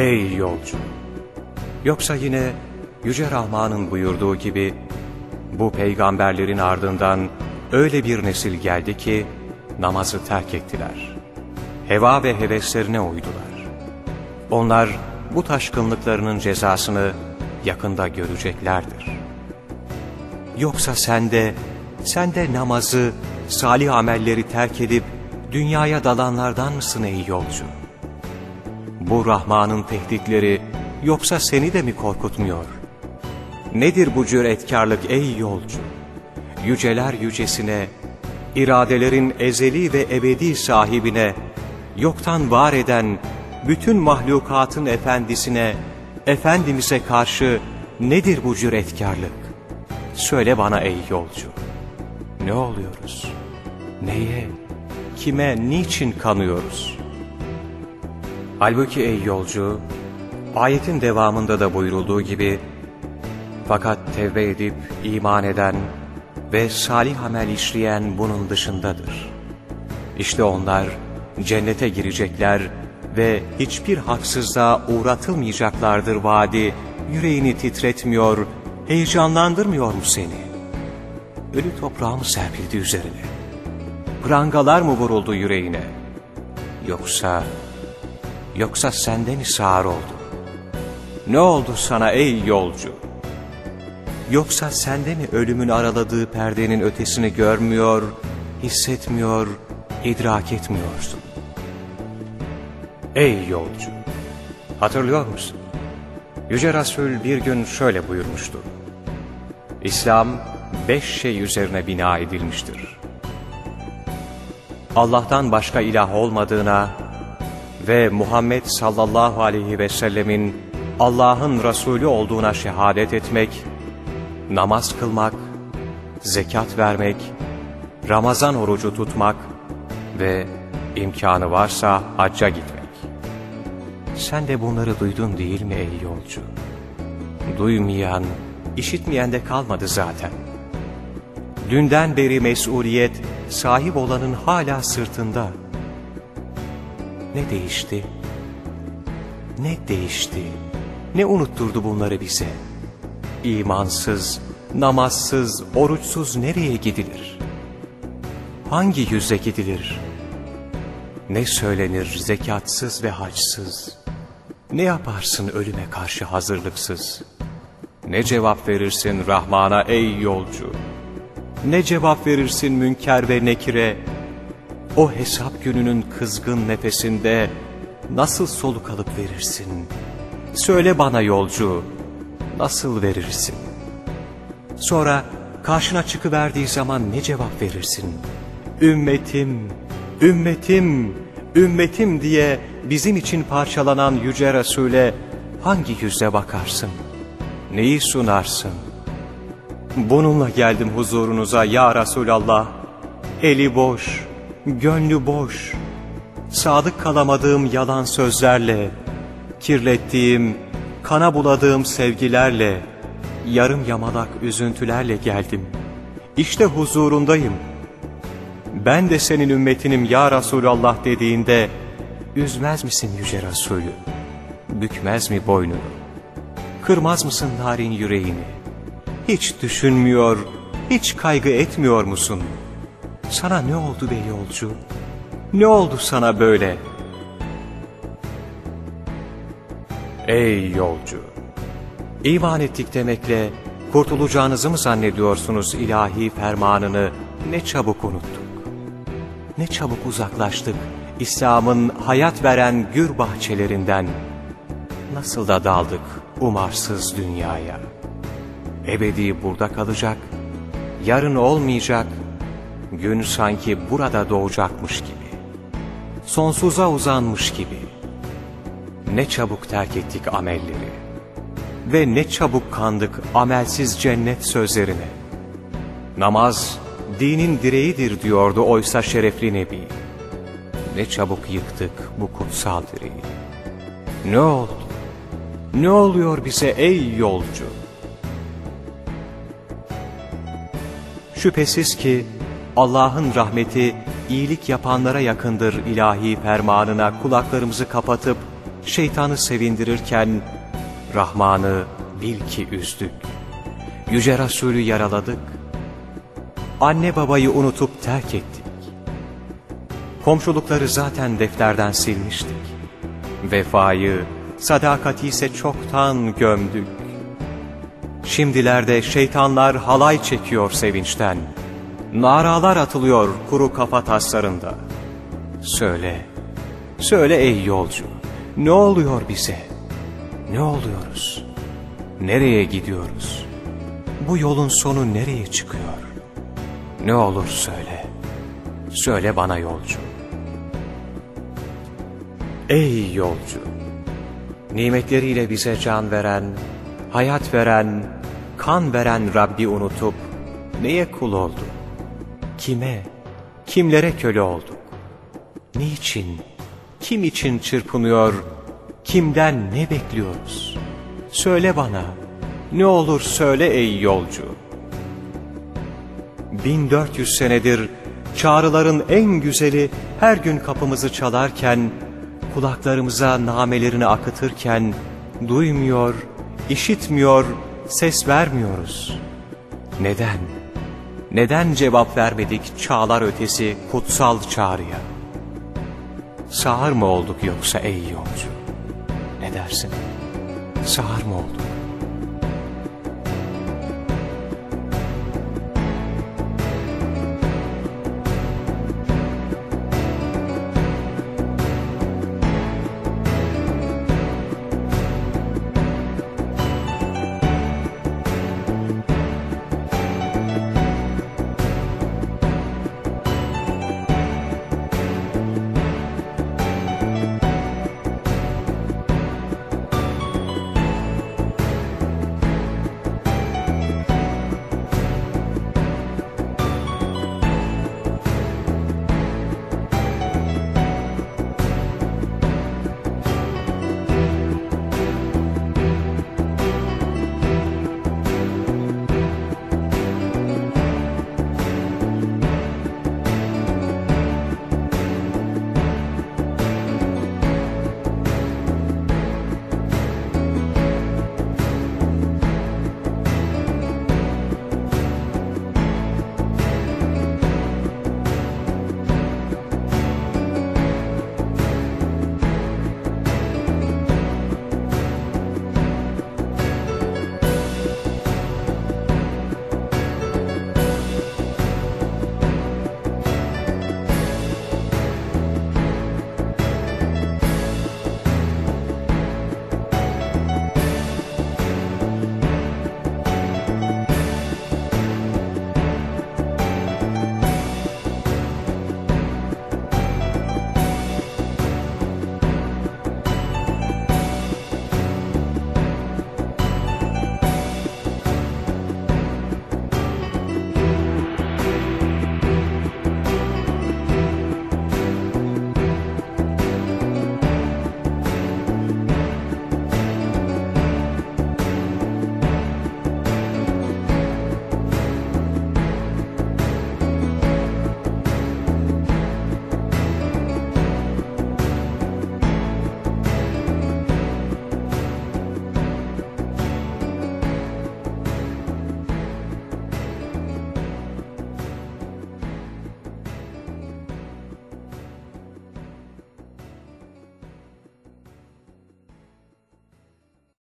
Ey yolcu! Yoksa yine Yüce Rahman'ın buyurduğu gibi bu peygamberlerin ardından öyle bir nesil geldi ki namazı terk ettiler. Heva ve heveslerine uydular. Onlar bu taşkınlıklarının cezasını yakında göreceklerdir. Yoksa sen de, sen de namazı, salih amelleri terk edip dünyaya dalanlardan mısın ey yolcu? Bu Rahman'ın tehditleri yoksa seni de mi korkutmuyor? Nedir bu cüretkarlık ey yolcu? Yüceler yücesine, iradelerin ezeli ve ebedi sahibine, yoktan var eden bütün mahlukatın efendisine, Efendimiz'e karşı nedir bu cüretkarlık? Söyle bana ey yolcu, ne oluyoruz? Neye, kime, niçin kanıyoruz? Halbuki ey yolcu, ayetin devamında da buyurulduğu gibi, fakat tevbe edip iman eden ve salih amel işleyen bunun dışındadır. İşte onlar cennete girecekler ve hiçbir haksızlığa uğratılmayacaklardır vaadi, yüreğini titretmiyor, heyecanlandırmıyor mu seni? Ölü toprağı mı serpildi üzerine? Prangalar mı vuruldu yüreğine? Yoksa, yoksa sende mi sağır oldu? Ne oldu sana ey yolcu? Yoksa sende mi ölümün araladığı perdenin ötesini görmüyor, hissetmiyor, idrak etmiyorsun? Ey yolcu! Hatırlıyor musun? Yüce Resul bir gün şöyle buyurmuştur. İslam beş şey üzerine bina edilmiştir. Allah'tan başka ilah olmadığına ve Muhammed sallallahu aleyhi ve sellemin Allah'ın Resulü olduğuna şehadet etmek, namaz kılmak, zekat vermek, Ramazan orucu tutmak ve imkanı varsa hacca gitmek. Sen de bunları duydun değil mi ey yolcu? Duymayan, işitmeyen de kalmadı zaten. Dünden beri mesuliyet sahip olanın hala sırtında. Ne değişti? Ne değişti? Ne unutturdu bunları bize? İmansız, namazsız, oruçsuz nereye gidilir? Hangi yüze gidilir? Ne söylenir zekatsız ve haçsız? Ne yaparsın ölüme karşı hazırlıksız? Ne cevap verirsin Rahman'a ey yolcu? Ne cevap verirsin münker ve nekire? O hesap gününün kızgın nefesinde nasıl soluk alıp verirsin? Söyle bana yolcu, nasıl verirsin? Sonra karşına çıkıverdiği zaman ne cevap verirsin? Ümmetim, ümmetim, ümmetim diye bizim için parçalanan Yüce Resul'e hangi yüzle bakarsın? Neyi sunarsın? Bununla geldim huzurunuza ya Resulallah. Eli boş, gönlü boş. Sadık kalamadığım yalan sözlerle, kirlettiğim, kana buladığım sevgilerle, yarım yamalak üzüntülerle geldim. İşte huzurundayım. Ben de senin ümmetinim ya Resulallah dediğinde, üzmez misin yüce Resulü? Bükmez mi boynunu? Kırmaz mısın narin yüreğini? Hiç düşünmüyor, hiç kaygı etmiyor musun? Sana ne oldu be yolcu? Ne oldu sana böyle? Ey yolcu! İman ettik demekle kurtulacağınızı mı zannediyorsunuz ilahi fermanını ne çabuk unuttuk. Ne çabuk uzaklaştık İslam'ın hayat veren gür bahçelerinden. Nasıl da daldık umarsız dünyaya. Ebedi burada kalacak, yarın olmayacak, gün sanki burada doğacakmış gibi. Sonsuza uzanmış gibi. Ne çabuk terk ettik amelleri. Ve ne çabuk kandık amelsiz cennet sözlerine. Namaz, dinin direğidir diyordu oysa şerefli Nebi. Ne çabuk yıktık bu kutsal direği. Ne oldu? Ne oluyor bize ey yolcu? Şüphesiz ki Allah'ın rahmeti iyilik yapanlara yakındır ilahi fermanına kulaklarımızı kapatıp şeytanı sevindirirken, Rahman'ı bil ki üzdük. Yüce Resulü yaraladık. Anne babayı unutup terk ettik. Komşulukları zaten defterden silmiştik. Vefayı, sadakati ise çoktan gömdük. Şimdilerde şeytanlar halay çekiyor sevinçten. Naralar atılıyor kuru kafa taslarında. Söyle, söyle ey yolcu, ne oluyor bize? Ne oluyoruz? Nereye gidiyoruz? Bu yolun sonu nereye çıkıyor? Ne olur söyle, söyle bana yolcu. Ey yolcu! Nimetleriyle bize can veren, hayat veren, kan veren Rabbi unutup neye kul oldu? Kime, kimlere köle olduk? Niçin, kim için çırpınıyor, kimden ne bekliyoruz? Söyle bana, ne olur söyle ey yolcu. 1400 senedir çağrıların en güzeli her gün kapımızı çalarken, kulaklarımıza namelerini akıtırken, duymuyor, işitmiyor, ses vermiyoruz. Neden? Neden cevap vermedik çağlar ötesi kutsal çağrıya? Sağır mı olduk yoksa ey yolcu? Ne dersin? Sağır mı olduk?